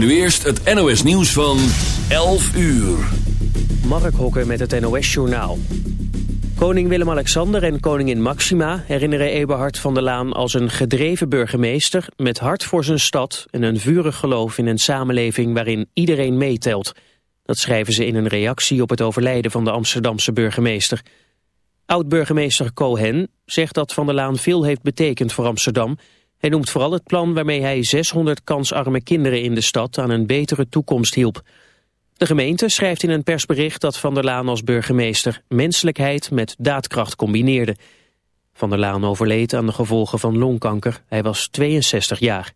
Nu eerst het NOS nieuws van 11 uur. Mark Hokker met het NOS Journaal. Koning Willem-Alexander en koningin Maxima herinneren Eberhard van der Laan als een gedreven burgemeester met hart voor zijn stad en een vurig geloof in een samenleving waarin iedereen meetelt. Dat schrijven ze in een reactie op het overlijden van de Amsterdamse burgemeester. Oud-burgemeester Cohen zegt dat Van der Laan veel heeft betekend voor Amsterdam hij noemt vooral het plan waarmee hij 600 kansarme kinderen in de stad aan een betere toekomst hielp. De gemeente schrijft in een persbericht dat Van der Laan als burgemeester menselijkheid met daadkracht combineerde. Van der Laan overleed aan de gevolgen van longkanker. Hij was 62 jaar.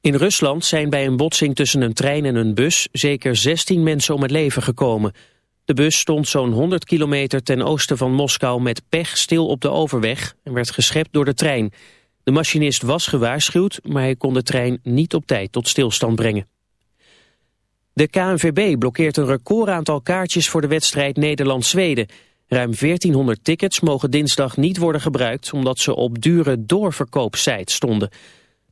In Rusland zijn bij een botsing tussen een trein en een bus zeker 16 mensen om het leven gekomen. De bus stond zo'n 100 kilometer ten oosten van Moskou met pech stil op de overweg en werd geschept door de trein. De machinist was gewaarschuwd, maar hij kon de trein niet op tijd tot stilstand brengen. De KNVB blokkeert een record aantal kaartjes voor de wedstrijd Nederland-Zweden. Ruim 1400 tickets mogen dinsdag niet worden gebruikt omdat ze op dure doorverkoopsites stonden.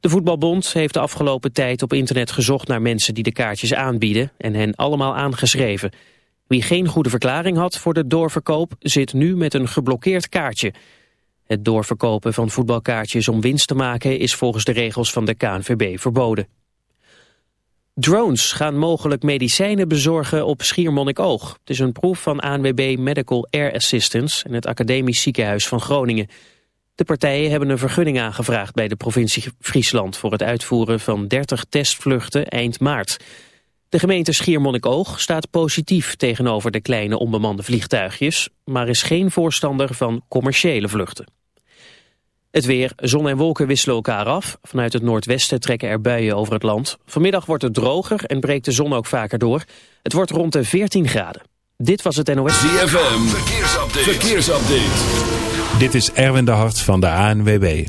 De voetbalbond heeft de afgelopen tijd op internet gezocht naar mensen die de kaartjes aanbieden en hen allemaal aangeschreven. Wie geen goede verklaring had voor de doorverkoop zit nu met een geblokkeerd kaartje. Het doorverkopen van voetbalkaartjes om winst te maken is volgens de regels van de KNVB verboden. Drones gaan mogelijk medicijnen bezorgen op Schiermonnikoog. Het is een proef van ANWB Medical Air Assistance en het Academisch Ziekenhuis van Groningen. De partijen hebben een vergunning aangevraagd bij de provincie Friesland voor het uitvoeren van 30 testvluchten eind maart. De gemeente Schiermonnikoog staat positief tegenover de kleine onbemande vliegtuigjes, maar is geen voorstander van commerciële vluchten. Het weer, zon en wolken wisselen elkaar af. Vanuit het noordwesten trekken er buien over het land. Vanmiddag wordt het droger en breekt de zon ook vaker door. Het wordt rond de 14 graden. Dit was het NOS. ZFM, verkeersupdate. verkeersupdate. Dit is Erwin de Hart van de ANWB.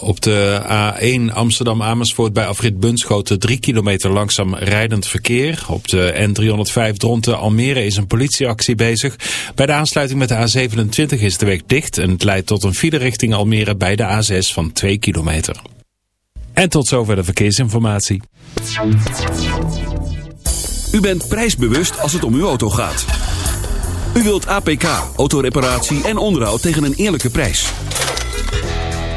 Op de A1 Amsterdam-Amersfoort bij afrit Bunschoten 3 kilometer langzaam rijdend verkeer. Op de N305 Dronten Almere is een politieactie bezig. Bij de aansluiting met de A27 is de weg dicht en het leidt tot een file richting Almere bij de A6 van 2 kilometer. En tot zover de verkeersinformatie. U bent prijsbewust als het om uw auto gaat. U wilt APK, autoreparatie en onderhoud tegen een eerlijke prijs.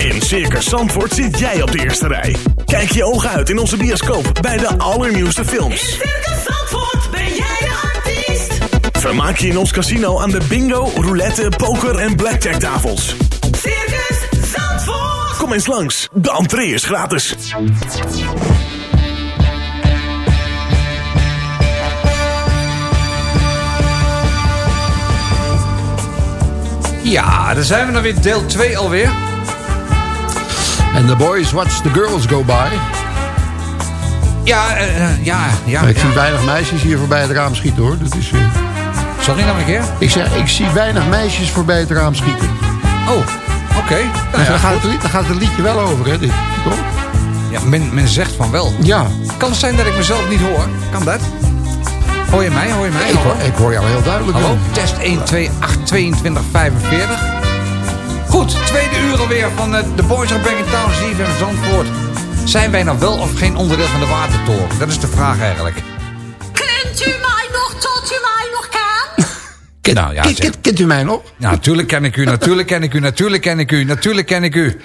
In Circus Zandvoort zit jij op de eerste rij. Kijk je ogen uit in onze bioscoop bij de allernieuwste In films. Circus Zandvoort ben jij de artiest. Vermaak je in ons casino aan de bingo, roulette, poker en blackjack tafels. Circus Zandvoort. Kom eens langs, de entree is gratis. Ja, daar zijn we dan weer, deel 2 alweer. En the boys watch the girls go by. Ja, eh, eh, ja, ja. ik ja. zie weinig meisjes hier voorbij het raam schieten hoor. Dat is, eh, Sorry nog een keer? ik zeg, ik zie weinig meisjes voorbij het raam schieten. Oh, oké. Nou Dus ja, daar, gaat het, daar gaat het liedje wel over, hè? Dit, toch? ja men, men zegt van wel. Ja. Kan het zijn dat ik mezelf niet hoor? Kan dat? Hoor je mij? Hoor je mij? Ik, hoor- ik hoor jou heel duidelijk. Hallo? Test 1, 2, 8, 22, 45. Goed, tweede uur alweer van eh, de Boys are Back in Town, ZFM Zandvoort. Zijn wij nou wel of geen onderdeel van de Watertoren? Dat is de vraag eigenlijk. Kent u mij nog tot u mij nog kan? Kent, Nou ja, kent, kent u mij nog? Ja, natuurlijk ken ik u, natuurlijk ken ik u, natuurlijk ken ik u, natuurlijk ken ik u.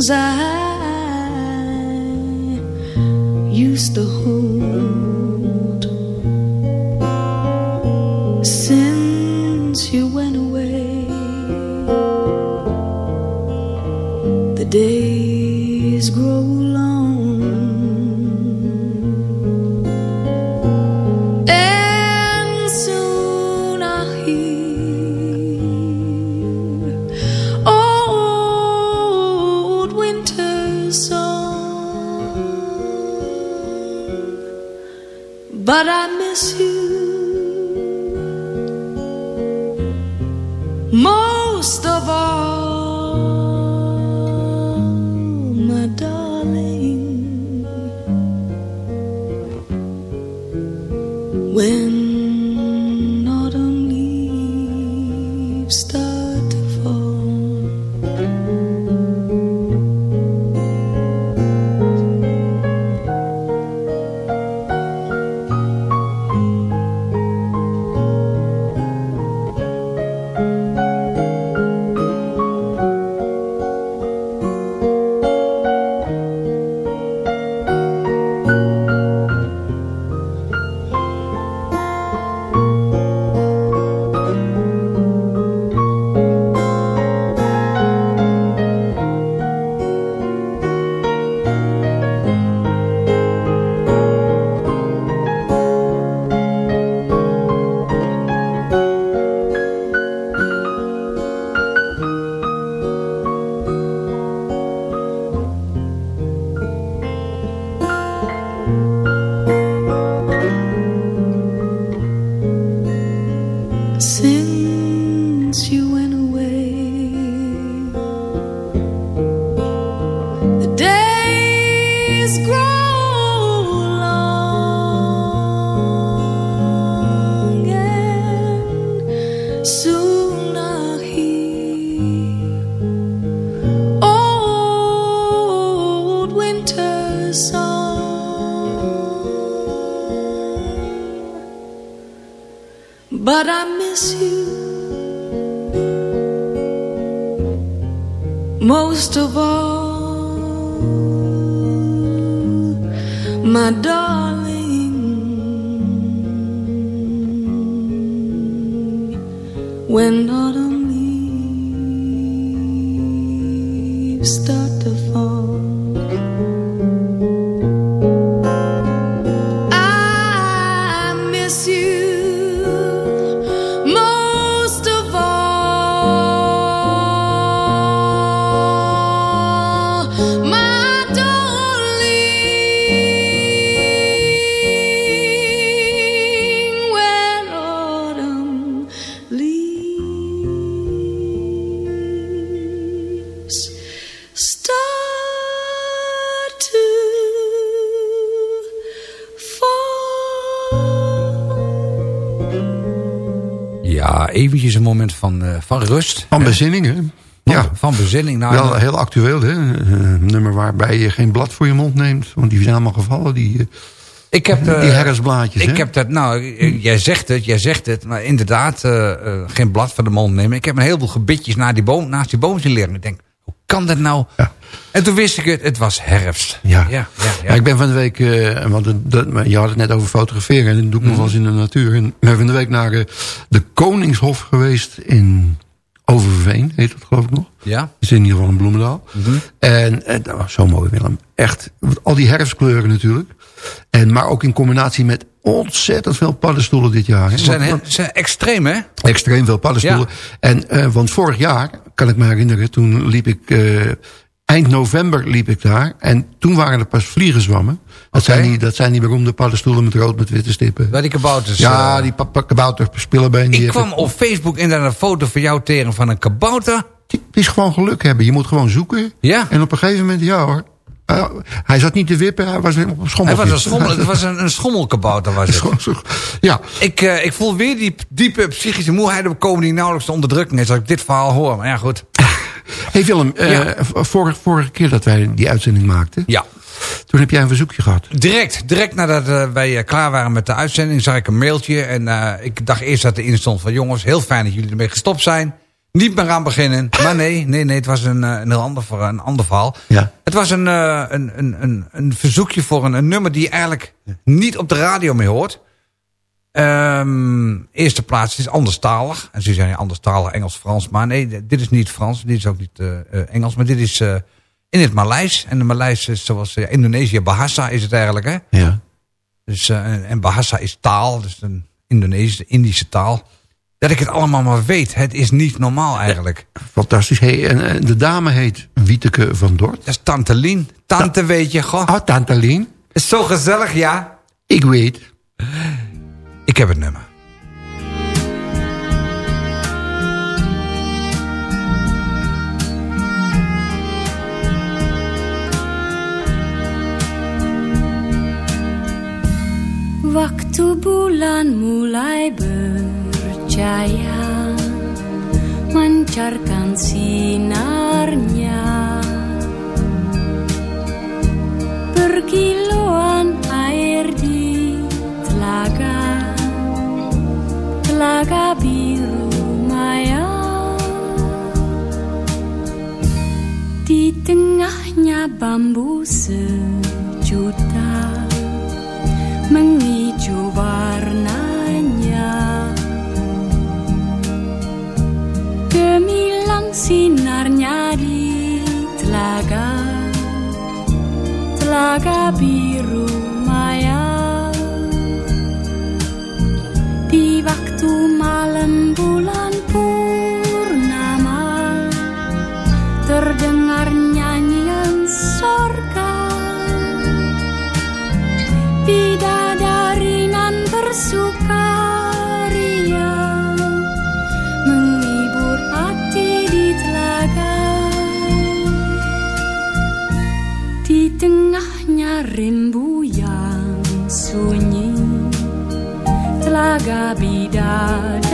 hands I used to hold. Since you went away, the days bezinning, hè? Van, Ja, van bezinning. Nou, wel heel actueel, hè? Een nummer waarbij je geen blad voor je mond neemt. Want die zijn allemaal gevallen, die, eh, ik heb, eh, die herfstblaadjes, Ik hè? heb dat, nou, eh, jij zegt het, jij zegt het, maar inderdaad, eh, eh, geen blad van de mond nemen. Ik heb een heleboel gebitjes naar die boom, naast die boom zien liggen. Ik denk, hoe kan dat nou? Ja. En toen wist ik het, het was herfst. Ja. ja, ja, ik ben van de week, eh, want het- dat, je had het net over fotograferen. En dat doe ik nog wel eens in de natuur. En ik ben van de week naar eh, de Koningshof geweest in Overveen, heet dat geloof ik nog. Ja? Dat is in ieder geval een Bloemendaal. En eh, dat was zo mooi, Willem. Echt, al die herfstkleuren natuurlijk. En, maar ook in combinatie met ontzettend veel paddenstoelen dit jaar. Hè? Ze zijn, Want- he- ze zijn extreem, hè? Extreem veel paddenstoelen. En, eh, want vorig jaar, kan ik me herinneren, toen liep ik eh, eind november liep ik daar. En toen waren er pas vliegenzwammen. Dat, zijn die, dat zijn die beroemde paddenstoelen met rood met witte stippen. Bij die kabouters. ja, eh, die pa- pa- kabouter spillerbeen. Die ik kwam op Facebook inderdaad een foto van jou tegen van een kabouter. Het is gewoon geluk hebben. Je moet gewoon zoeken. Ja. En op een gegeven moment, ja hoor. Uh, hij zat niet te wippen, hij was op een Hij schommeltje. was een, schommel, het was een, een schommelkabouter. Was het. ja, Ik, eh, ik voel weer die diepe psychische moeheid opkomen die nauwelijks te onderdrukken is als ik dit verhaal hoor. Maar ja, goed. Hey Willem, eh, Ja. v- vorige, vorige keer dat wij die uitzending maakten... Ja. toen heb jij een verzoekje gehad. Direct, direct nadat eh, wij eh, klaar waren met de uitzending, zag ik een mailtje. En eh, ik dacht eerst dat erin stond van jongens, heel fijn dat jullie ermee gestopt zijn. Niet meer aan beginnen. Maar nee, nee, nee, het was een, eh, een heel ander, een ander verhaal. Ja. Het was een, eh, een, een, een, een verzoekje voor een, een nummer die je eigenlijk niet op de radio meer hoort. Ehm eerste plaats, het is anderstalig. En ze zijn anderstalig, Engels, Frans. Maar nee, dit is niet Frans, dit is ook niet eh, eh, Engels. Maar dit is eh, in het Maleis. En de Maleis is zoals eh, Indonesië, Bahasa is het eigenlijk, hè? Ja. Dus, en- Bahasa is taal, dus een Indonesische, Indische taal. Dat ik het allemaal maar weet. Het is niet normaal eigenlijk. Fantastisch. Hey, en, de dame heet Wieteke van Dort. Dat is Tante Lien. Tante weet je, goh. Ah, Tante Lien. Is zo gezellig, ja. Ik weet. Heb het nummer. Waktu bulan mulai bercahaya Mancarkan sinarnya bambu sejuta menghijau warnanya. Gemilang sinarnya di telaga Telaga biru maya. Di waktu malam Navidad.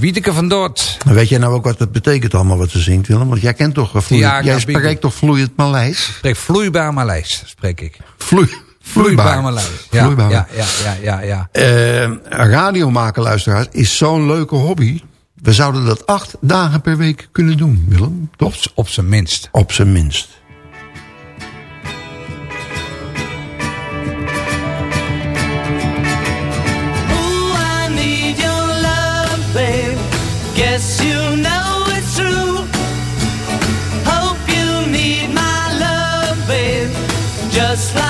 Ja, Wiedeke van Dort. Weet jij nou ook wat het betekent allemaal wat ze zingt, Willem? Want jij kent toch vloeiend, Ja, ik jij spreekt toch vloeiend Maleis? Spreek vloeibaar Maleis, spreek ik. Vloei, vloeibaar. Maleis. Ja, Vloeibaar. ja, ja, ja, ja, ja. Eh, radio maken, luisteraars, is zo'n leuke hobby. We zouden dat acht dagen per week kunnen doen, Willem. Toch? Op, op zijn minst. Op zijn minst. Just like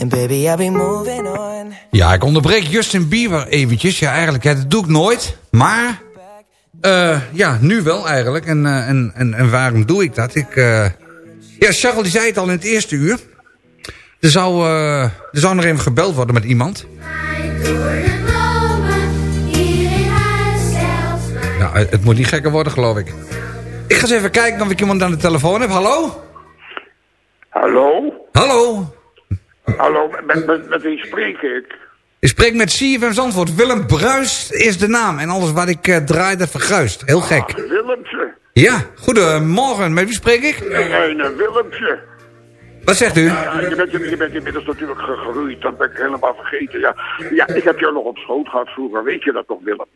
And baby, I'll be moving on. Ja, ik onderbreek Justin Bieber eventjes. Ja, eigenlijk, hè, dat doe ik nooit. Maar, eh, ja, nu wel eigenlijk. En, eh, en, en, en waarom doe ik dat? Ik, eh, ja, Charles die zei het al in het eerste uur. Er zou, eh, er zou nog even gebeld worden met iemand. Nou, het het moet niet gekker worden, geloof ik. Ik ga eens even kijken of ik iemand aan de telefoon heb. Hallo? Hallo? Hallo? Hallo, met, met, met wie spreek ik? Ik spreek met CFM Zandvoort. Willem Bruis is de naam. En alles wat ik eh, draai, dat verguist. Heel gek. Willemse. Ja, goedemorgen. Met wie spreek ik? Nee, een Willemse. Wat zegt u? Ja, je, bent, je bent inmiddels natuurlijk gegroeid, dat ben ik helemaal vergeten. Ja, ja ik heb jou nog op schoot gehad vroeger, weet je dat nog Willem?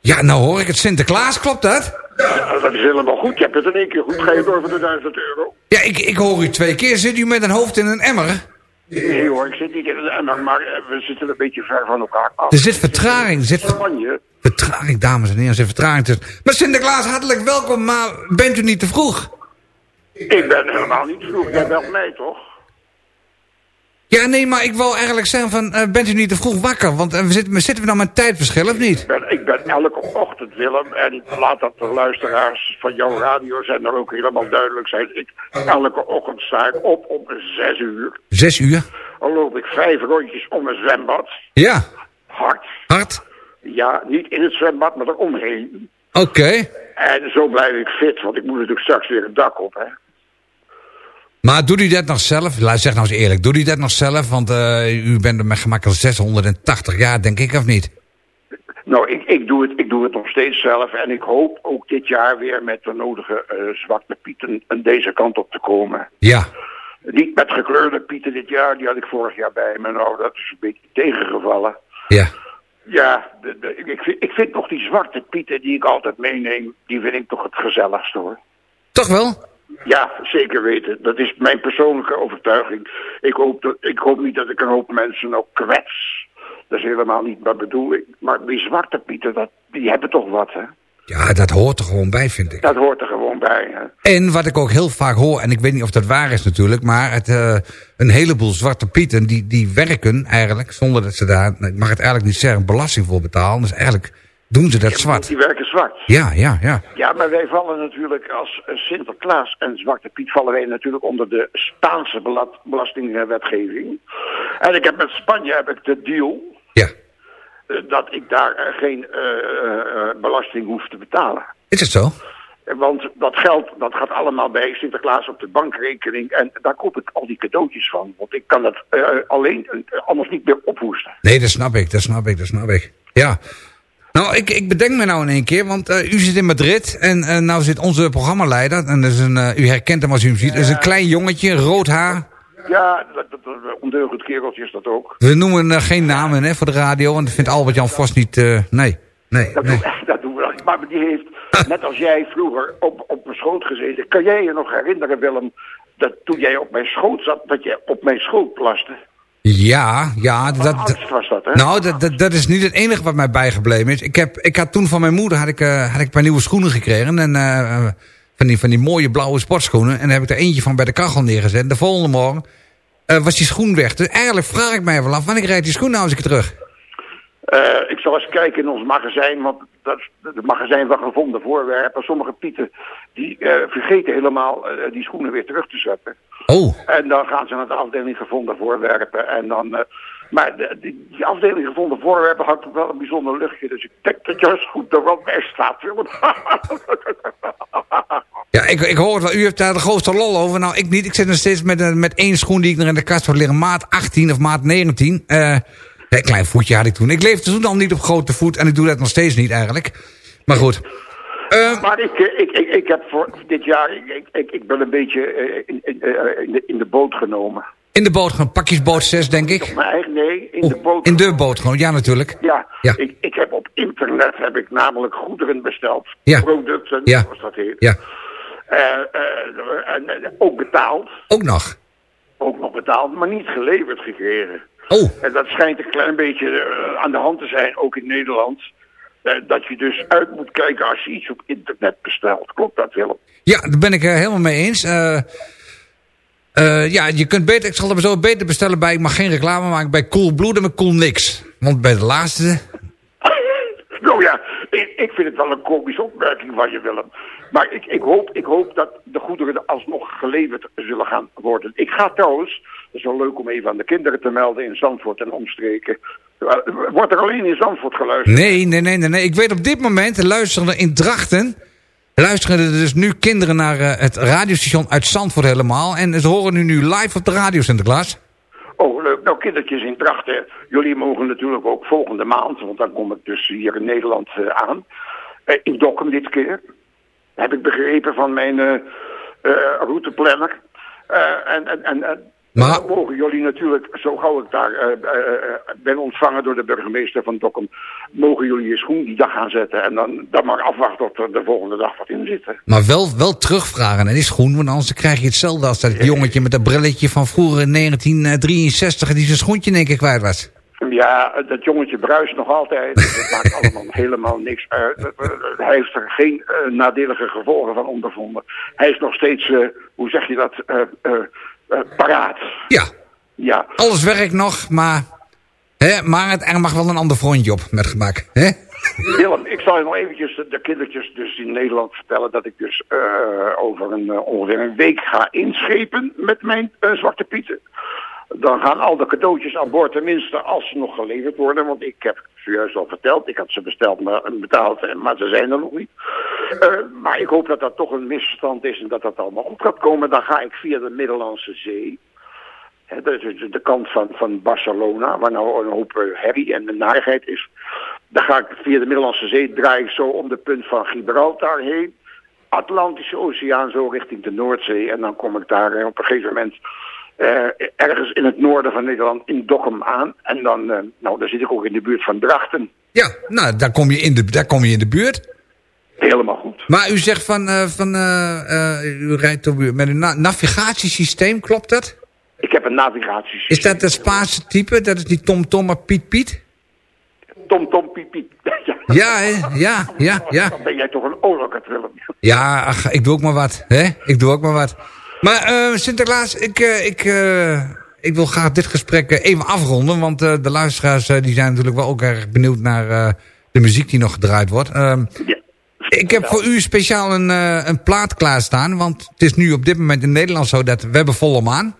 Ja, nou hoor ik het Sinterklaas, klopt dat? Ja, dat is helemaal goed, je hebt het in één keer goed. Ga je door voor de 1000 euro? Ja, ik, ik hoor u twee keer. Zit u met een hoofd in een emmer? Nee hoor, ik zit niet in emmer, maar eh, we zitten een beetje ver van elkaar af. Er zit vertraging. Er zit Spanje? vertraging, dames en heren. Er zit vertraging tussen. Maar Sinterklaas, hartelijk welkom. Maar bent u niet te vroeg? Ik ben helemaal niet vroeg, jij belt mij toch? Ja, nee, maar ik wil eigenlijk zeggen van... eh, bent u niet te vroeg wakker? Want eh, we zitten, zitten we nou met tijdverschil, of niet? Ik ben, ik ben elke ochtend Willem en laat dat de luisteraars van jouw radiozender ook helemaal duidelijk zijn. Ik, elke ochtend sta ik op om zes uur. Zes uur? Dan loop ik vijf rondjes om een zwembad. Ja, Hard. hard. Ja, niet in het zwembad, maar eromheen. Oké. En zo blijf ik fit, want ik moet natuurlijk straks weer het dak op, hè. Maar doet u dat nog zelf? Laat zeg nou eens eerlijk. Doet u dat nog zelf? Want eh, u bent er met gemak al 680 jaar, denk ik, of niet? Nou, ik, ik, doe het, ik doe het nog steeds zelf. En ik hoop ook dit jaar weer met de nodige eh, zwarte pieten aan deze kant op te komen. Ja. Niet met gekleurde pieten dit jaar, die had ik vorig jaar bij me. Nou, dat is een beetje tegengevallen. Ja. Ja, de, de- ik, vind, ik vind toch die zwarte pieten die ik altijd meeneem, die vind ik toch het gezelligste hoor. Toch wel? Ja, zeker weten. Dat is mijn persoonlijke overtuiging. Ik hoop, dat, ik hoop niet dat ik een hoop mensen ook kwets. Dat is helemaal niet mijn bedoeling. Maar die zwarte pieten, dat, die hebben toch wat, hè? Ja, dat hoort er gewoon bij, vind ik. Dat hoort er gewoon bij, hè? En wat ik ook heel vaak hoor, en ik weet niet of dat waar is natuurlijk... maar het, eh, een heleboel zwarte pieten, die, die werken eigenlijk... zonder dat ze daar, ik mag het eigenlijk niet zeggen, belasting voor betalen. Dus eigenlijk doen ze dat zwart. Die werken zwart. Ja, ja, ja. Ja, maar wij vallen natuurlijk als eh, Sinterklaas en Zwarte Piet vallen wij natuurlijk onder de Spaanse belastingwetgeving. En ik heb met Spanje heb ik de deal Ja. eh, dat ik daar eh, geen belasting hoef te betalen. Is het zo? Want dat geld dat gaat allemaal bij Sinterklaas op de bankrekening en daar koop ik al die cadeautjes van. Want ik kan dat alleen anders niet meer ophoesten. Nee, dat snap ik, dat snap ik, dat snap ik. Ja. Nou, ik, ik bedenk me nou in één keer, want eh, u zit in Madrid en eh, nou zit onze programmaleider, en dat is een, eh, u herkent hem als u hem ziet, dat is een klein jongetje, rood haar. Ja, dat, ondeugend kereltje is dat ook. We noemen geen namen hè, voor de radio, want dat vindt Albert-Jan Vos niet, nee, nee, Dat, nee. doen, dat doen we nog niet. Maar die heeft, net als jij vroeger, op, op mijn schoot gezeten. Kan jij je nog herinneren, Willem, dat toen jij op mijn schoot zat, dat je op mijn schoot plaste? Ja, ja, dat, dat, Angst was dat, hè? nou, dat, dat, dat is niet het enige wat mij bijgebleven is. Ik, heb, ik had toen van mijn moeder had ik, eh, had ik een paar nieuwe schoenen gekregen. En, eh, van, die, van die mooie blauwe sportschoenen. En daar heb ik er eentje van bij de kachel neergezet. En de volgende morgen eh, was die schoen weg. Dus eigenlijk vraag ik mij wel af, wanneer rijdt die schoen nou eens een keer terug? Eh, ik zal eens kijken in ons magazijn, want dat is het magazijn van gevonden voorwerpen. Sommige pieten die eh, vergeten helemaal eh, die schoenen weer terug te zetten. Oh, En dan gaan ze naar de afdeling gevonden voorwerpen. En dan, maar de, die, die afdeling gevonden voorwerpen had wel een bijzonder luchtje. Dus ik denk dat je als goed er wel bij staat. Ja, ik, ik hoor het wel. U heeft daar de grootste lol over. Nou, ik niet. Ik zit nog steeds met, een- met één schoen die ik nog in de kast had liggen. Maat 18 of maat 19. Eh een klein voetje had ik toen. Ik leefde toen al niet op grote voet. En ik doe dat nog steeds niet eigenlijk. Maar goed. Eh, Maar ik, eh, ik, ik, ik heb voor dit jaar, ik, ik- ik, ben een beetje eh, in, in, eh, in, de, in de boot genomen. in de boot gaan. Pakjesboot 6, denk ik. Maar nee, in de boot. In de boot gewoon. Ja, natuurlijk. Ja, Ja. Ik, ik heb op internet heb ik namelijk goederen besteld. Ja. Producten, Ja. zoals dat heet. Ja. En, eh, ook betaald. Ook nog. Ook nog betaald, maar niet geleverd gekregen. Oh, En dat schijnt een klein beetje eh, aan de hand te zijn, ook in Nederland. Eh, dat je dus uit moet kijken als je iets op internet bestelt. Klopt dat, Willem? ja, daar ben ik er helemaal mee eens. Eh, eh, ja, je kunt beter, ik zal er zo beter bestellen bij, ik mag geen reclame maken, bij Coolblue dan bij Cool Niks. Want bij de laatste, nou ja, ik, ik vind het wel een komische opmerking van je, Willem. Maar ik, ik, hoop, ik hoop dat de goederen alsnog geleverd zullen gaan worden. Ik ga trouwens, is wel leuk om even aan de kinderen te melden in Zandvoort en omstreken. Wordt er alleen in Zandvoort geluisterd? Nee, nee, nee, nee, nee. Ik weet op dit moment, luisteren er in Drachten... luisteren er dus nu kinderen naar eh, het radiostation uit Zandvoort helemaal... en ze horen nu nu live op de radio, Sinterklaas. Oh, leuk. Nou, kindertjes in Drachten, jullie mogen natuurlijk ook volgende maand, want dan kom ik dus hier in Nederland eh, aan. Eh, in Dokkum dit keer. Heb ik begrepen van mijn routeplanner. En, en, en Maar- dan mogen jullie natuurlijk, zo gauw ik daar eh, eh, eh, ben ontvangen door de burgemeester van Dokkum, mogen jullie je schoen die dag gaan zetten en dan, dan maar afwachten tot er de volgende dag wat in zit. Maar wel, wel terugvragen naar die schoen, want anders krijg je hetzelfde als dat jongetje met dat brilletje van vroeger in 1963 die zijn schoentje in één keer kwijt was. Ja, dat jongetje bruist nog altijd. Het maakt allemaal helemaal niks uit. Hij heeft er geen nadelige gevolgen van ondervonden. Hij is nog steeds, hoe zeg je dat, paraat. Ja, Ja, alles werkt nog, maar, hè, maar het, er mag wel een ander frontje op met gemak. Hè? Willem, ik zal je nog eventjes de, de kindertjes dus in Nederland vertellen... dat ik dus eh, over een, eh, ongeveer een week ga inschepen met mijn eh, Zwarte Pieten. Dan gaan al de cadeautjes aan boord, tenminste als ze nog geleverd worden. Want ik heb zojuist al verteld, ik had ze besteld maar, betaald, eh, maar ze zijn er nog niet. Eh, maar ik hoop dat dat toch een misverstand is en dat dat allemaal goed gaat komen. Dan ga ik via de Middellandse Zee... Hè, dat is de kant van, van Barcelona, waar nou een hoop eh, herrie en de narigheid is. Dan ga ik via de Middellandse Zee, draai ik zo om de punt van Gibraltar heen. Atlantische Oceaan zo richting de Noordzee. En dan kom ik daar op een gegeven moment eh, ergens in het noorden van Nederland in Dokkum aan. En dan, eh, nou, dan zit ik ook in de buurt van Drachten. Ja, nou, daar kom je in de, daar kom je in de buurt. Helemaal goed. Maar u zegt van, eh, van u rijdt op, met een na- navigatiesysteem, klopt dat? Ik heb een navigatiesysteem. Is dat het Spaanse type? Dat is niet Tom Tom, maar Piet Piet? Tom Tom Piep Piep. ja, Ja, hè? ja, ja, ja. Dan ben jij toch een oorlog, Willem. Ja, ach, ik doe ook maar wat, hè? Ik doe ook maar wat. Maar eh, Sinterklaas, ik, eh, ik, eh, ik wil graag dit gesprek even afronden. Want de luisteraars die zijn natuurlijk wel ook erg benieuwd naar de muziek die nog gedraaid wordt. Ehm, Ja. ik heb voor u speciaal een, een plaat klaarstaan. Want het is nu op dit moment in Nederland zo dat we hebben volle maan.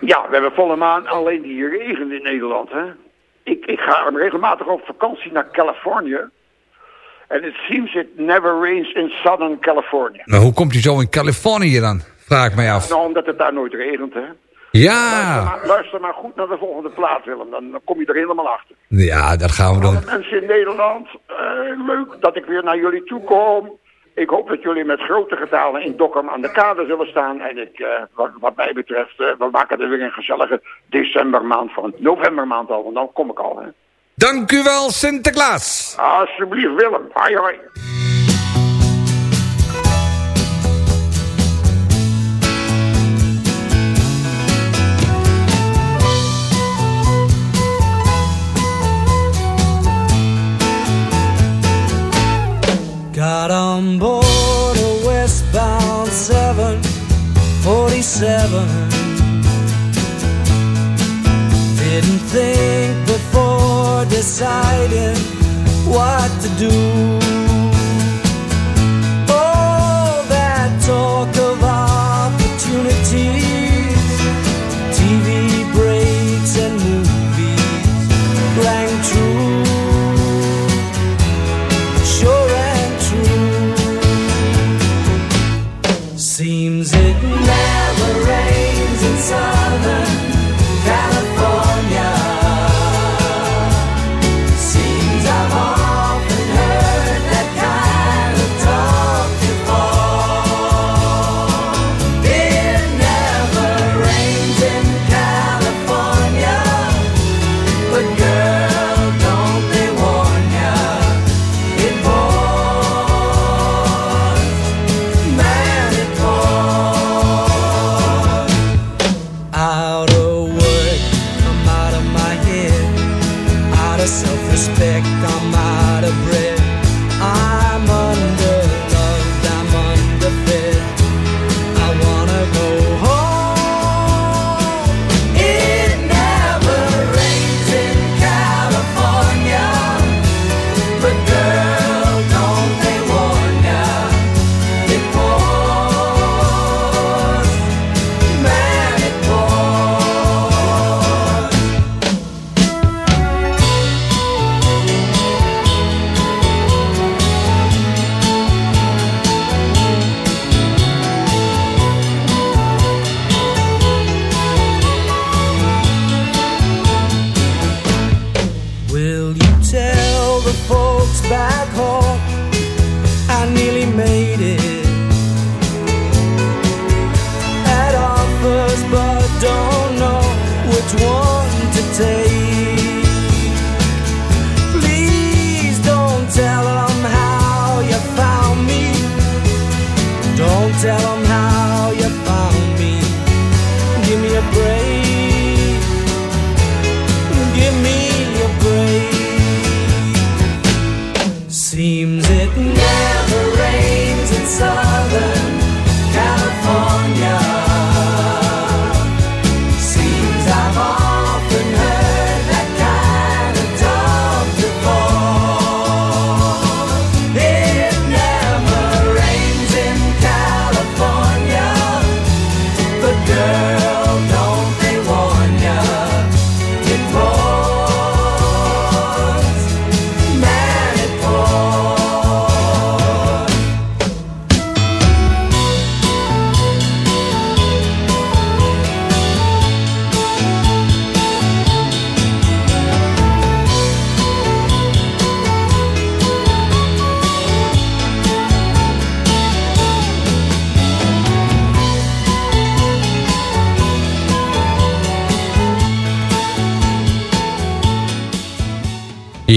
Ja, we hebben volle maan, alleen die regent in Nederland. Hè? Ik, ik ga regelmatig op vakantie naar Californië. En it seems it never rains in Southern California. Maar hoe komt u zo in Californië dan? Vraag mij af. Nou, omdat het daar nooit regent, hè. Ja, Luister, maar, luister maar goed naar de volgende plaat, Willem. Dan, dan kom je er helemaal achter. ja dat gaan we. Alle mensen in Nederland, eh, leuk dat ik weer naar jullie toe kom. Ik hoop dat jullie met grote getalen in Dokkum aan de kade zullen staan. En ik, eh, wat, wat mij betreft, eh, we maken er weer een gezellige decembermaand van. Novembermaand al, want dan kom ik al. Hè. Dank u wel, Sinterklaas. Alsjeblieft, Willem. Hoi, hoi. Got on board a westbound 747. Didn't think before deciding what to do.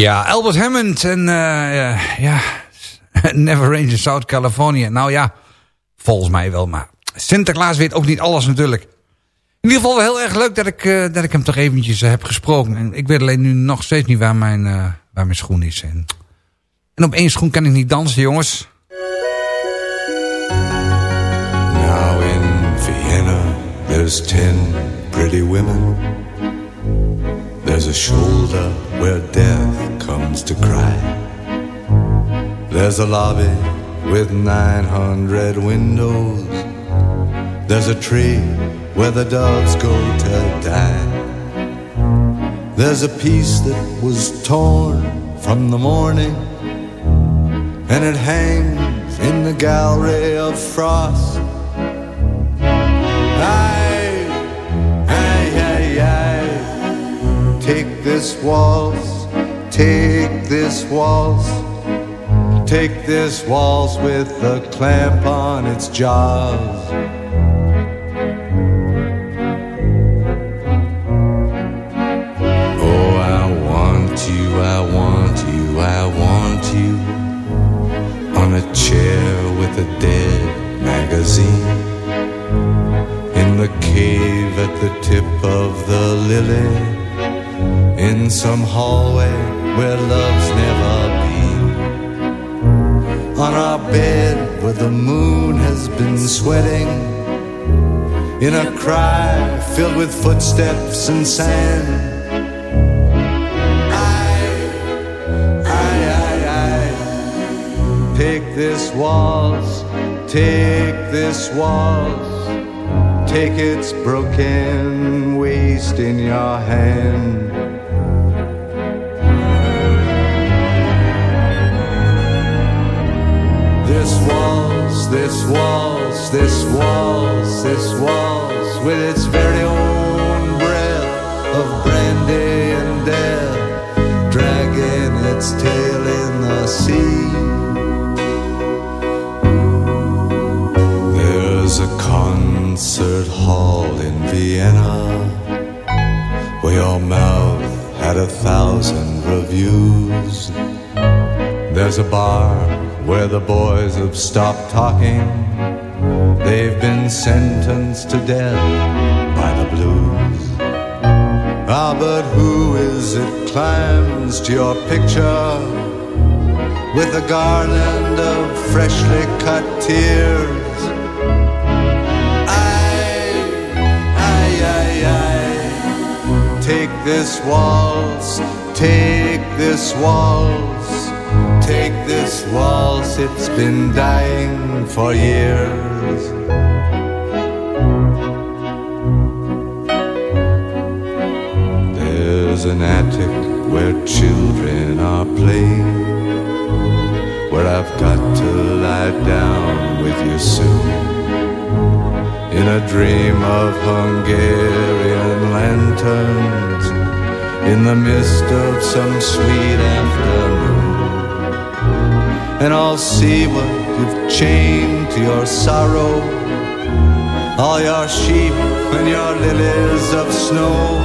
Ja, Albert Hammond en eh, ja, ja, Never Range in South California. Nou ja, volgens mij wel, maar Sinterklaas weet ook niet alles natuurlijk. In ieder geval wel heel erg leuk dat ik, eh, dat ik hem toch eventjes eh, heb gesproken. En ik weet alleen nu nog steeds niet waar mijn, waar mijn schoen is. En, en op één schoen kan ik niet dansen, jongens. Now in Vienna, there's ten pretty women. There's a shoulder where death comes to cry. There's a lobby with 900 windows. There's a tree where the doves go to die. There's a piece that was torn from the morning, and it hangs in the gallery of frost. Aye, aye, aye, aye. Take this waltz, take this waltz, take this waltz with a clamp on its jaws. Cry filled with footsteps and sand. Take this waltz, take this waltz, take its broken waist in your hand. This waltz, this waltz, this waltz, this waltz, with its very own breath of brandy and death, dragging its tail in the sea. There's a concert hall in Vienna where your mouth had a thousand reviews. There's a bar where the boys have stopped talking. They've been sentenced to death by the blues. Ah, but who is it climbs to your picture with a garland of freshly cut tears? Take this waltz, take this waltz, take this waltz, it's been dying for years. There's an attic where children are playing, where I've got to lie down with you soon. In a dream of Hungarian lanterns, in the mist of some sweet afternoon. And I'll see what you've chained to your sorrow, all your sheep and your lilies of snow.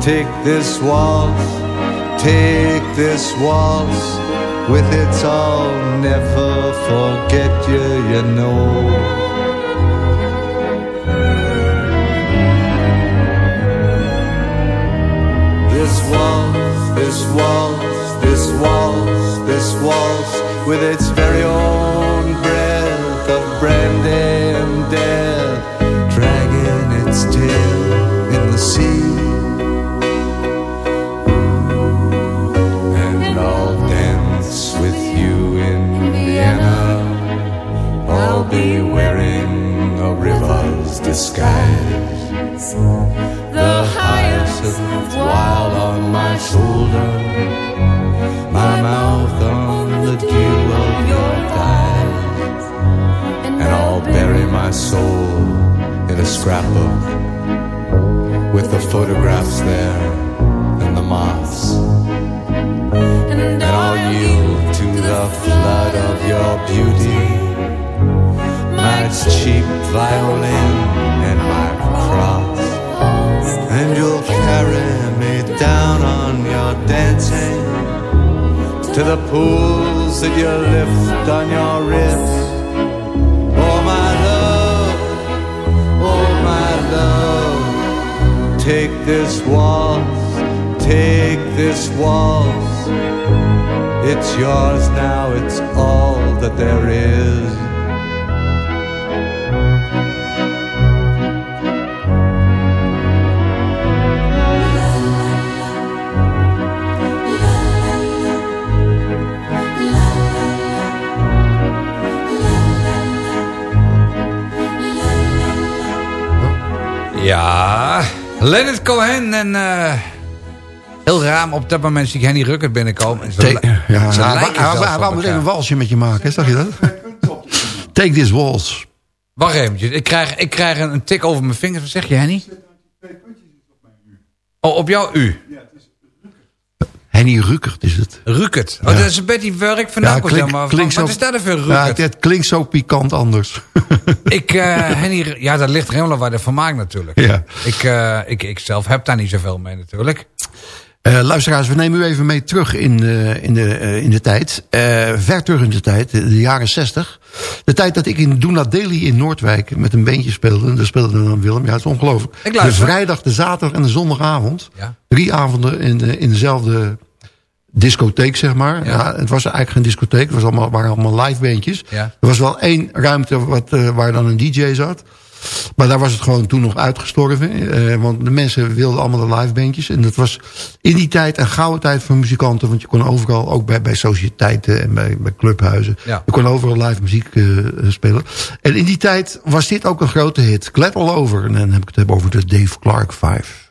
Take this waltz, take this waltz, with its I'll never forget you, you know. This waltz, this waltz, this waltz, this waltz, with its very own scrapbook with the photographs there and the moths. And I'll yield to the flood of your beauty. My cheap violin and my cross. And you'll carry me down on your dancing to the pools that you lift on your wrists take this waltz, take this waltz. It's yours now, it's all that there is. Ja, Leonard Cohen en... eh, heel raar, maar op dat moment zie ik Henny Ruckert binnenkomen. En ze, ja, ze hij- wou meteen elkaar. een walsje met je maken, zag je dat? Take this waltz. Wacht eventjes, ik krijg, ik krijg een, een tik over mijn vingers. Wat zeg je, Henny? Oh, op jouw U. Henny Ruckert is het. Ruckert. Oh, Ja. dat is een beetje waar ik vandaan kom. zeg maar. klinkt Wat is dat er voor Ja, het, het klinkt zo pikant anders. Ik, eh, Henny, ja, dat ligt helemaal waar de van maakt natuurlijk. Ja. Ik, eh, ik, ik zelf heb daar niet zoveel mee natuurlijk. Eh, luisteraars, we nemen u even mee terug in, de in, de, in de tijd. Ver terug in de tijd, de, jaren 60. De tijd dat ik in Doona Daily in Noordwijk met een beentje speelde. Daar speelde dan Willem. Ja, het is ongelooflijk. De vrijdag, de zaterdag en de zondagavond. Ja. Drie avonden in, de, in dezelfde discotheek, zeg maar. Ja. Ja. het was eigenlijk geen discotheek. Het was allemaal, waren allemaal live beentjes. Ja. Er was wel één ruimte wat, eh, waar dan een DJ zat. Maar daar was het gewoon toen nog uitgestorven. eh, want de mensen wilden allemaal de live bandjes. En dat was in die tijd een gouden tijd voor muzikanten. Want je kon overal, ook bij, bij sociëteiten en bij, bij clubhuizen. Ja. Je kon overal live muziek eh, spelen. En in die tijd was dit ook een grote hit. Glad All Over. En dan heb ik het hebben over de Dave Clark 5.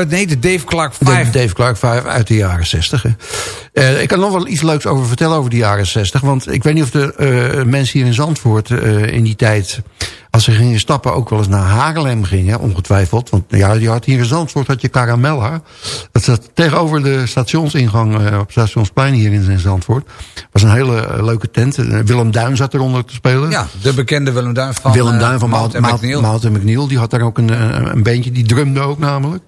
Eh, nee, de Dave Clark De 5. Dave Clark 5 uit de jaren 60. hè. Eh, ik kan nog wel iets leuks over vertellen over de jaren 60. Want ik weet niet of de eh, mensen hier in Zandvoort eh, in die tijd... Als ze gingen stappen ook wel eens naar Haarlem gingen, ongetwijfeld. Want ja, je had hier in Zandvoort had je Caramella. Dat zat tegenover de stationsingang eh, op Stationsplein hier in Zandvoort. was een hele eh, leuke tent. Eh, Willem Duin zat eronder te spelen. Ja, de bekende Willem Duin van, Willem Duin van Mout en McNeil. Mout en McNeil. Die had daar ook een, een, een beentje. Die drumde ook namelijk.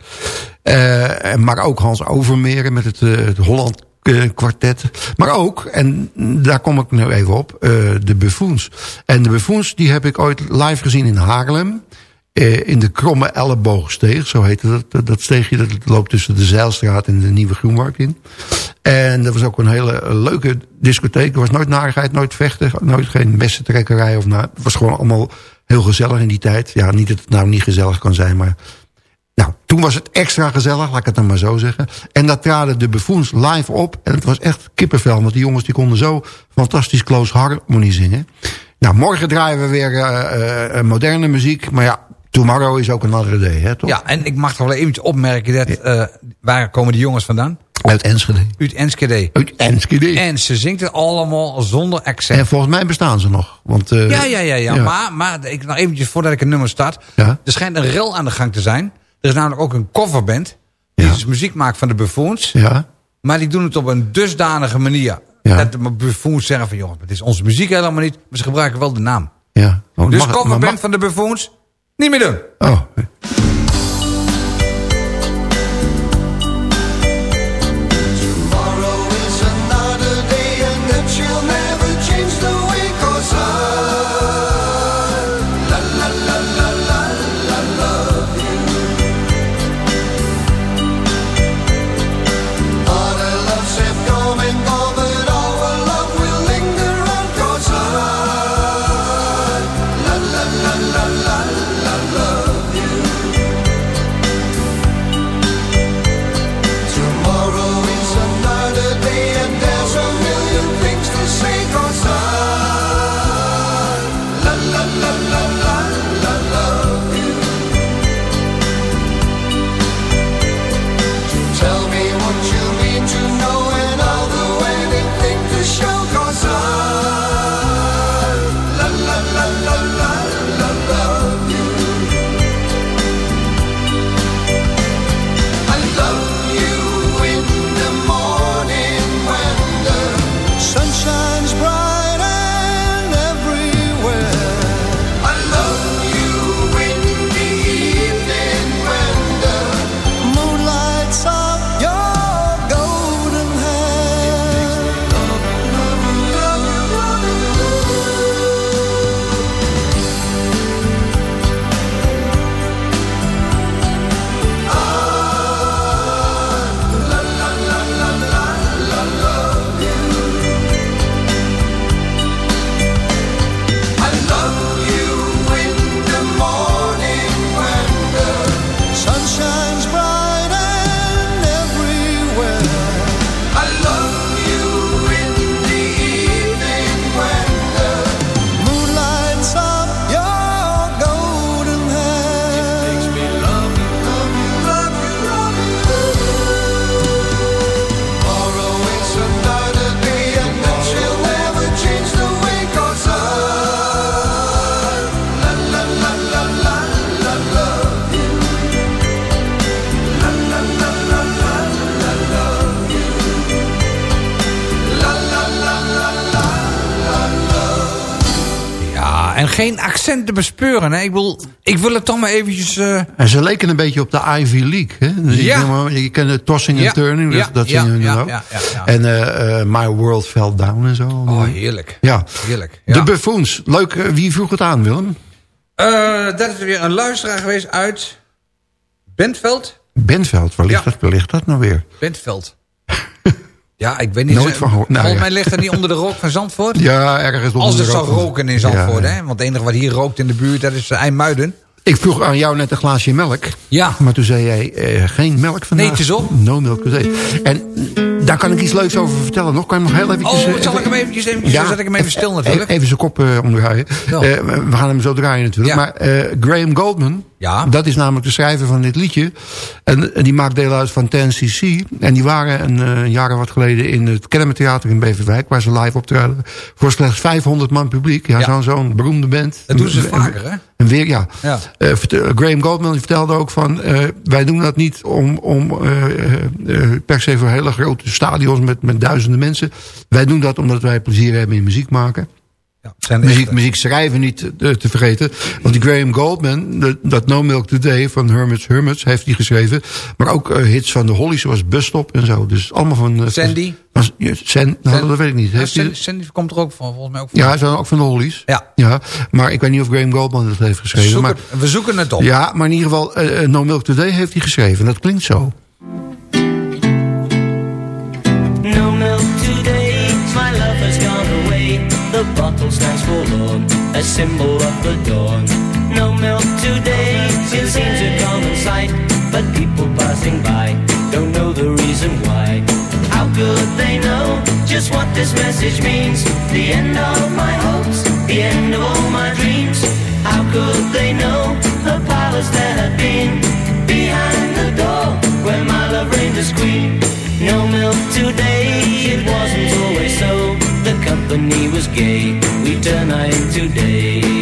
Uh, maar ook Hans Overmeren met het, het Holland kwartet. Maar ook, en daar kom ik nu even op, uh, de Buffoons. En de Buffoons die heb ik ooit live gezien in Haarlem. Uh, in de Kromme Elleboogsteeg, zo heette dat, dat steegje. Dat loopt tussen de Zeilstraat en de Nieuwe Groenmarkt in. En dat was ook een hele leuke discotheek. Er was nooit narigheid, nooit vechten, nooit geen messentrekkerij. Of nou, het was gewoon allemaal heel gezellig in die tijd. Ja, niet dat het nou niet gezellig kan zijn, maar nou, toen was het extra gezellig, laat ik het dan maar zo zeggen. En daar traden de Buffoons live op. En het was echt kippenvel, want die jongens die konden zo fantastisch close harmony zingen. Nou, morgen draaien we weer uh, uh, moderne muziek. Maar ja, tomorrow is ook een andere day, hè, toch? Ja, en ik mag toch wel eventjes opmerken dat... Uh, waar komen die jongens vandaan? Uit Enschede. Uit Enschede. Uit Enschede. En ze zingt het allemaal zonder accent. En volgens mij bestaan ze nog. Want, ja, ja, ja, ja, ja. Maar, maar ik, nog eventjes voordat ik een nummer start. Ja? Er schijnt een rel aan de gang te zijn... Er is namelijk ook een coverband. Die ja. dus muziek maakt van de Buffoons. Ja. Maar die doen het op een dusdanige manier. Ja. Dat de Buffoons zeggen van... jongens, het is onze muziek helemaal niet. Maar ze gebruiken wel de naam. Ja. Oh, dus mag, coverband mag... van de Buffoons... niet meer doen. Oh. Geen accent te bespeuren. Hè? Ik, wil, ik wil het toch maar eventjes... Uh... En ze leken een beetje op de Ivy League. Hè? Dus ja. Je, je kent de tossing en ja. turning. Ja. Dat ja. zien ook. En uh, uh, My World Fell Down en zo. Oh, heerlijk. Ja. heerlijk. De Buffoons. Leuk. wie vroeg het aan, Willem? dat is weer een luisteraar geweest uit... Bentveld? Bentveld, waar ligt, dat, waar ligt dat nou weer? Bentveld. Ja, ik weet niet. Nooit van gehoord. Nou, Volgens mij ligt het niet onder de rook van Zandvoort. Ja, ergens onder Als het zou roken in Zandvoort, Ja, hè? Want het enige wat hier rookt in de buurt, dat is IJmuiden. Ik vroeg aan jou net een glaasje melk. Ja. Maar toen zei jij, eh, geen melk vandaag. Nee, het is op. No milk today. En daar kan ik iets leuks over vertellen nog. Kan je nog heel eventjes... Oh, eh, zal ik hem eventjes, eventjes Ja, zet ik hem even stil natuurlijk. Even, even zijn kop uh, omdraaien. Ja. Uh, we gaan hem zo draaien natuurlijk. Ja. Maar uh, Graham Goldman, Ja. Dat is namelijk de schrijver van dit liedje. En, en die maakt deel uit van 10cc. En die waren een jaar of wat geleden in het Kennemer Theater in Beverwijk... waar ze live optreden. Voor slechts 500 man publiek. Ja, zo'n zo'n beroemde band. Dat doen ze vaker, hè? En weer, ja. Eh, Graham Goldman die vertelde ook van... eh, wij doen dat niet om, om eh, eh, eh, per se voor hele grote stadions met, met duizenden mensen. Wij doen dat omdat wij plezier hebben in muziek maken. Ja, zijn Muziek, muziek schrijven niet te, te vergeten. Want die Graham Goldman, de- dat No Milk Today van Hermits Hermits heeft hij geschreven. Maar ook eh, hits van de Hollies zoals Bus Stop en zo. Dus allemaal van... eh, Sandy? Van, ja, San, nou, dat weet ik niet. Ja, Sandy, Sandy komt er ook van, volgens mij ook van. ja, hij zijn ook van de Hollies. Ja. ja. Maar ik weet niet of Graham Goldman dat heeft we, geschreven. zoeken, Maar, we zoeken het op. ja, maar in ieder geval, eh, No Milk Today heeft hij geschreven. Dat klinkt zo. Stands forlorn, a symbol of the dawn. No milk today, it seems a common sight. But people passing by don't know the reason why. How could they know just what this message means? The end of my hopes, the end of all my dreams. How could they know the palace there had been? Behind the door, where my love reigned as queen. No milk today, it wasn't always so. The company was gay, we turn night today.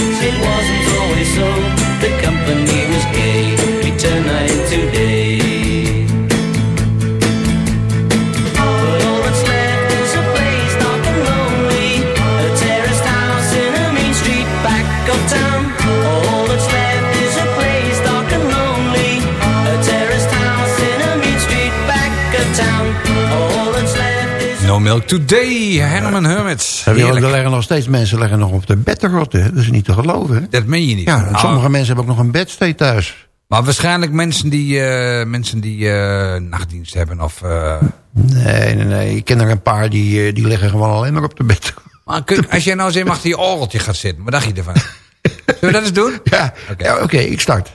so. The company was gay, we turn night today. But Milk Today, Herman Hermits. Er leggen nog steeds mensen leggen nog op de bed te rotten. hè. Dat is niet te geloven. Hè? Dat meen je niet. Ja, Nou, sommige mensen hebben ook nog een bedstee thuis. Maar waarschijnlijk mensen die, eh, mensen die eh, nachtdienst hebben of... eh, Nee, nee, nee. Ik ken er een paar die, die liggen gewoon alleen maar op de bed. maar kun- als jij nou eens even achter je orgeltje gaat zitten, wat dacht je ervan? Zullen we dat eens doen? Ja, Oké. ja, oké, ik start.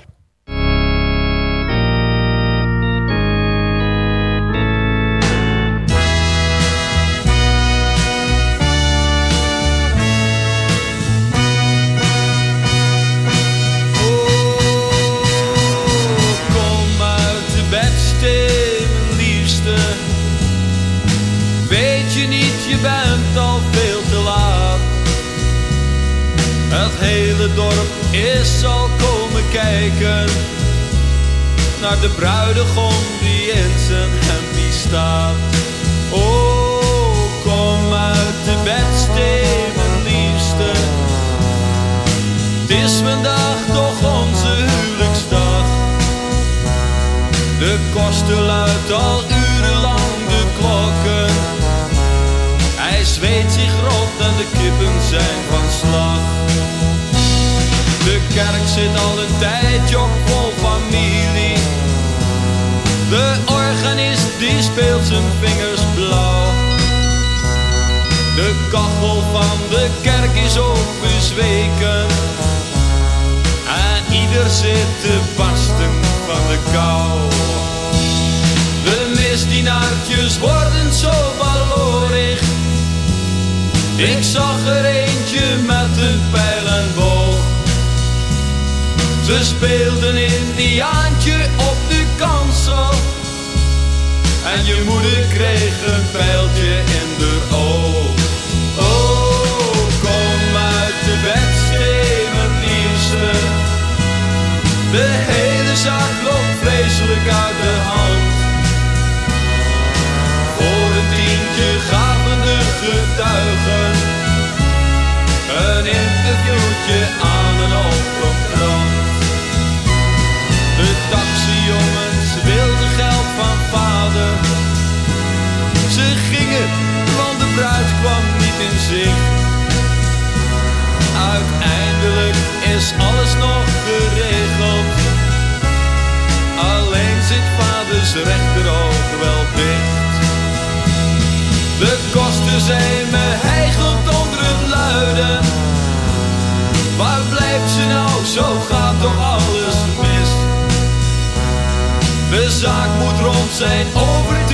Is al komen kijken naar de bruidegom die in zijn hempie staat. Oh, kom uit de bedstee, mijn liefste. Het is vandaag toch onze huwelijksdag. De kosten luidt al urenlang de klokken. Hij zweet zich rot en de kippen zijn van slag. Kerk zit al een tijdje op vol familie. De organist die speelt zijn vingers blauw. De kachel van de kerk is ook bezweken. En ieder zit te barsten van de kou. De misdienaartjes worden zo balorig. Ik zag er eentje met een pijl en boog. Ze speelden Indiaantje op de kansel. En je moeder kreeg een pijltje in de oog. Oh, kom uit de bedstee, mijn liefste. De hele zaak loopt vreselijk uit de hand. Voor een tientje gaven de getuigen een interviewtje aan Ze gingen, want de bruid kwam niet in zicht. Uiteindelijk is alles nog geregeld. Alleen zit vaders rechteroog wel dicht. De kosten zijn me heigeld onder het luiden. Waar blijft ze nou? Zo gaat toch alles mis. De zaak moet rond zijn over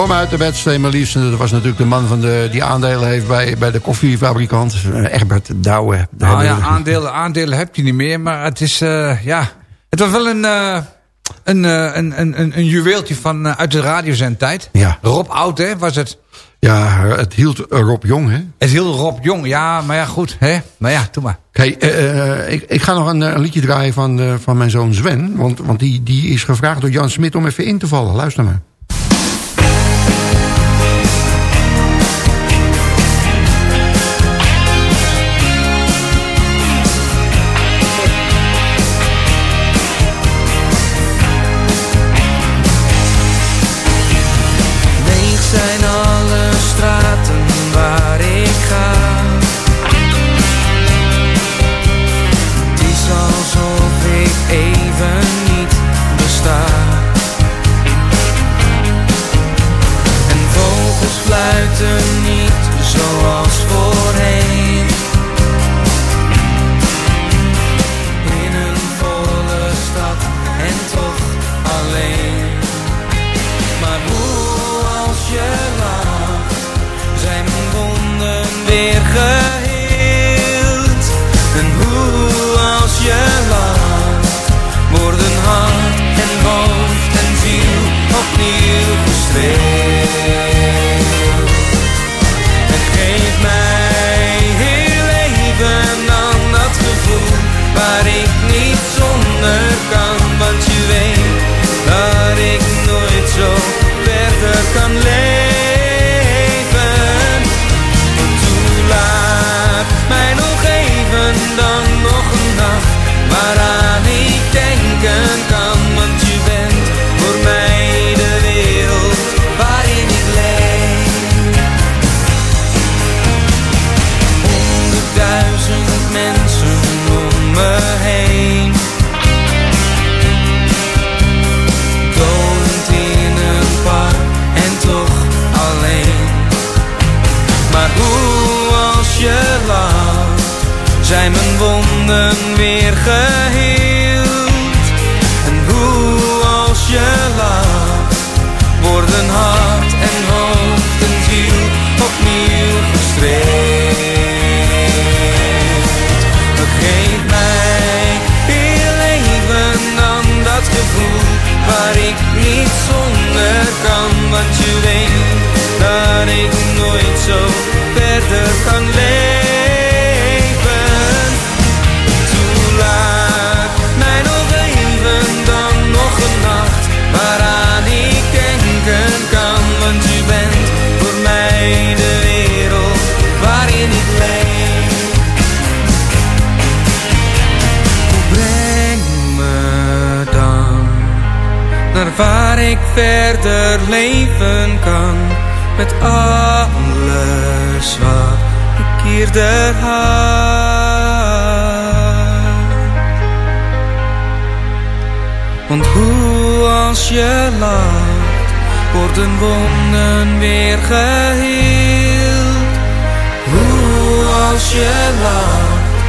Kom uit de bedstee, mijn liefste. Dat was natuurlijk de man van de, die aandelen heeft bij, bij de koffiefabrikant. Egbert Douwe. Nou ja, aandelen, aandelen heb je niet meer. Maar het is, eh, ja... Het was wel een, eh, een, eh, een, een, een, een juweeltje van, uit de radiozendtijd. Ja. Rob Oud, hè, was het. Ja, het hield Rob Jong, hè? Het hield Rob Jong, ja, maar ja, goed, hè. Maar ja, doe maar. Kijk, ik, ik ga nog een, een liedje draaien van, van mijn zoon Sven. Want, want die, die is gevraagd door Jan Smit om even in te vallen. Luister maar. Opnieuw verder kan leven. Toelaat mij nog even dan nog een nacht waaraan ik denken kan, want u bent voor mij de wereld waarin ik leef. Breng me dan naar waar ik verder leven kan met alle wat ik hier er Want hoe als je lacht, worden wonden weer geheeld. Hoe als je lacht,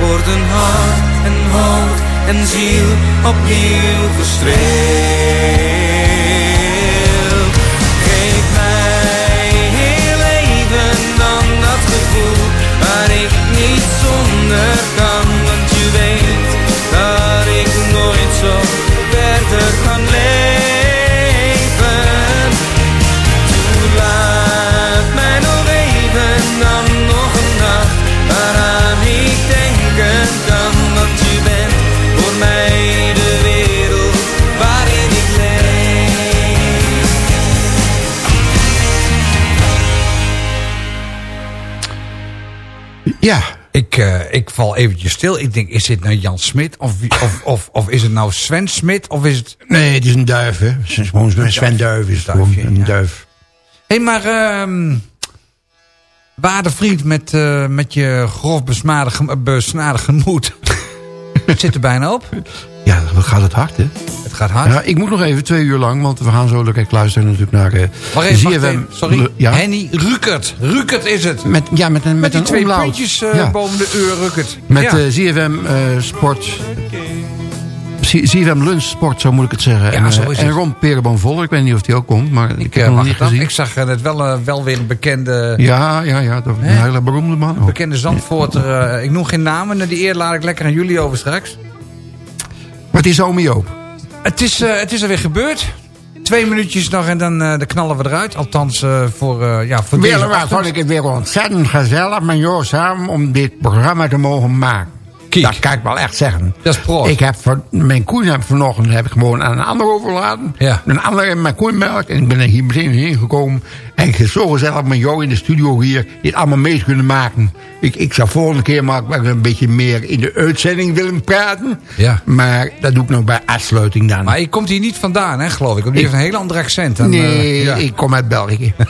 worden hart en hoofd en ziel opnieuw gestreeld. Zonder kan, want je weet dat ik nooit zo Ik, eh, ik val eventjes stil. Ik denk, is dit nou Jan Smit? Of, of, of, of is het nou Sven Smit? Of is het... Nee, het is een duif, hè. Gewoon Sven- Sven Duif is het gewoon. Een duif. Hé, hey, maar... ehm waarde vriend met, eh, met je grof besnadig gemoed. Het zit er bijna op. Ja, dan gaat het hard, hè. Het gaat hard. Ja, ik moet nog even twee uur lang, want we gaan zo lekker luisteren natuurlijk naar... eh Wacht even. Sorry. Ja. Henny Rukert. Rukert is het. Met, ja, met een, met, Met die een twee omlaut. puntjes eh, Ja. boven de eur Rukert. Met ja. eh, ZFM Sport. ZFM Lunch Sport, zo moet ik het zeggen. en, zo is en het. Ron Perenboom Voller, ik weet niet of die ook komt, maar ik, Ik, heb hem nog niet gezien. ik zag net wel, wel weer een bekende, Ja, ja, ja, een hele beroemde man. ook. bekende Zandvoorter. ik noem geen namen, die eer laat ik lekker aan jullie over straks. Het is Ome Joop. Het is, eh, het is alweer gebeurd. Twee minuutjes nog en dan, dan knallen we eruit. Althans, eh, voor, ja, voor deze ochtend. vond ik het weer ontzettend gezellig met jou samen om dit programma te mogen maken. Dat kan ik wel echt zeggen. Dat is proost. Ik heb voor, mijn koeien heb ik vanochtend heb ik gewoon aan een ander overlaten. Ja. Een ander in mijn koeienmelk. En ik ben er hier meteen heen gekomen. En is zo gezellig met jou in de studio hier. Dit allemaal mee kunnen maken. Ik, ik zou volgende keer maar een beetje meer in de uitzending willen praten. Ja. Maar dat doe ik nog bij afsluiting dan. Maar je komt hier niet vandaan, hè, geloof ik. Want die Ik- heeft een heel ander accent. Dan, nee, eh, ja. ik kom uit België.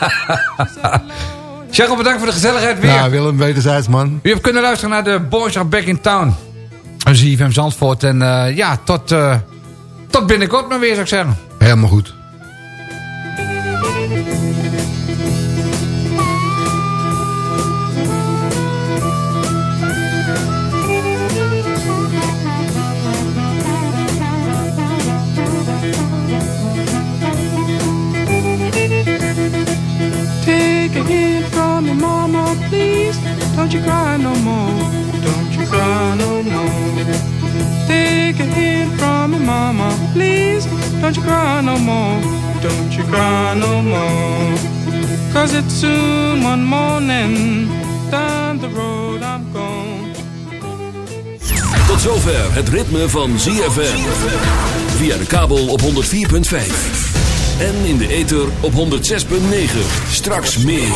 Cheryl, bedankt voor de gezelligheid weer. Ja, Willem, wederzijds man. U hebt kunnen luisteren naar de Boys Are Back in Town. ZFM Zandvoort. En eh, ja, tot, eh, tot binnenkort maar weer, zou ik zeggen. Helemaal goed. Don't you cry no more. Don't you cry no more. Take a hint from your mama, please. Don't you cry no more. Don't you cry no more. Cause it's soon one morning. Down the road I'm gone. Tot zover het ritme van ZFM. Via de kabel op 104.5. En in de ether op 106.9. Straks meer.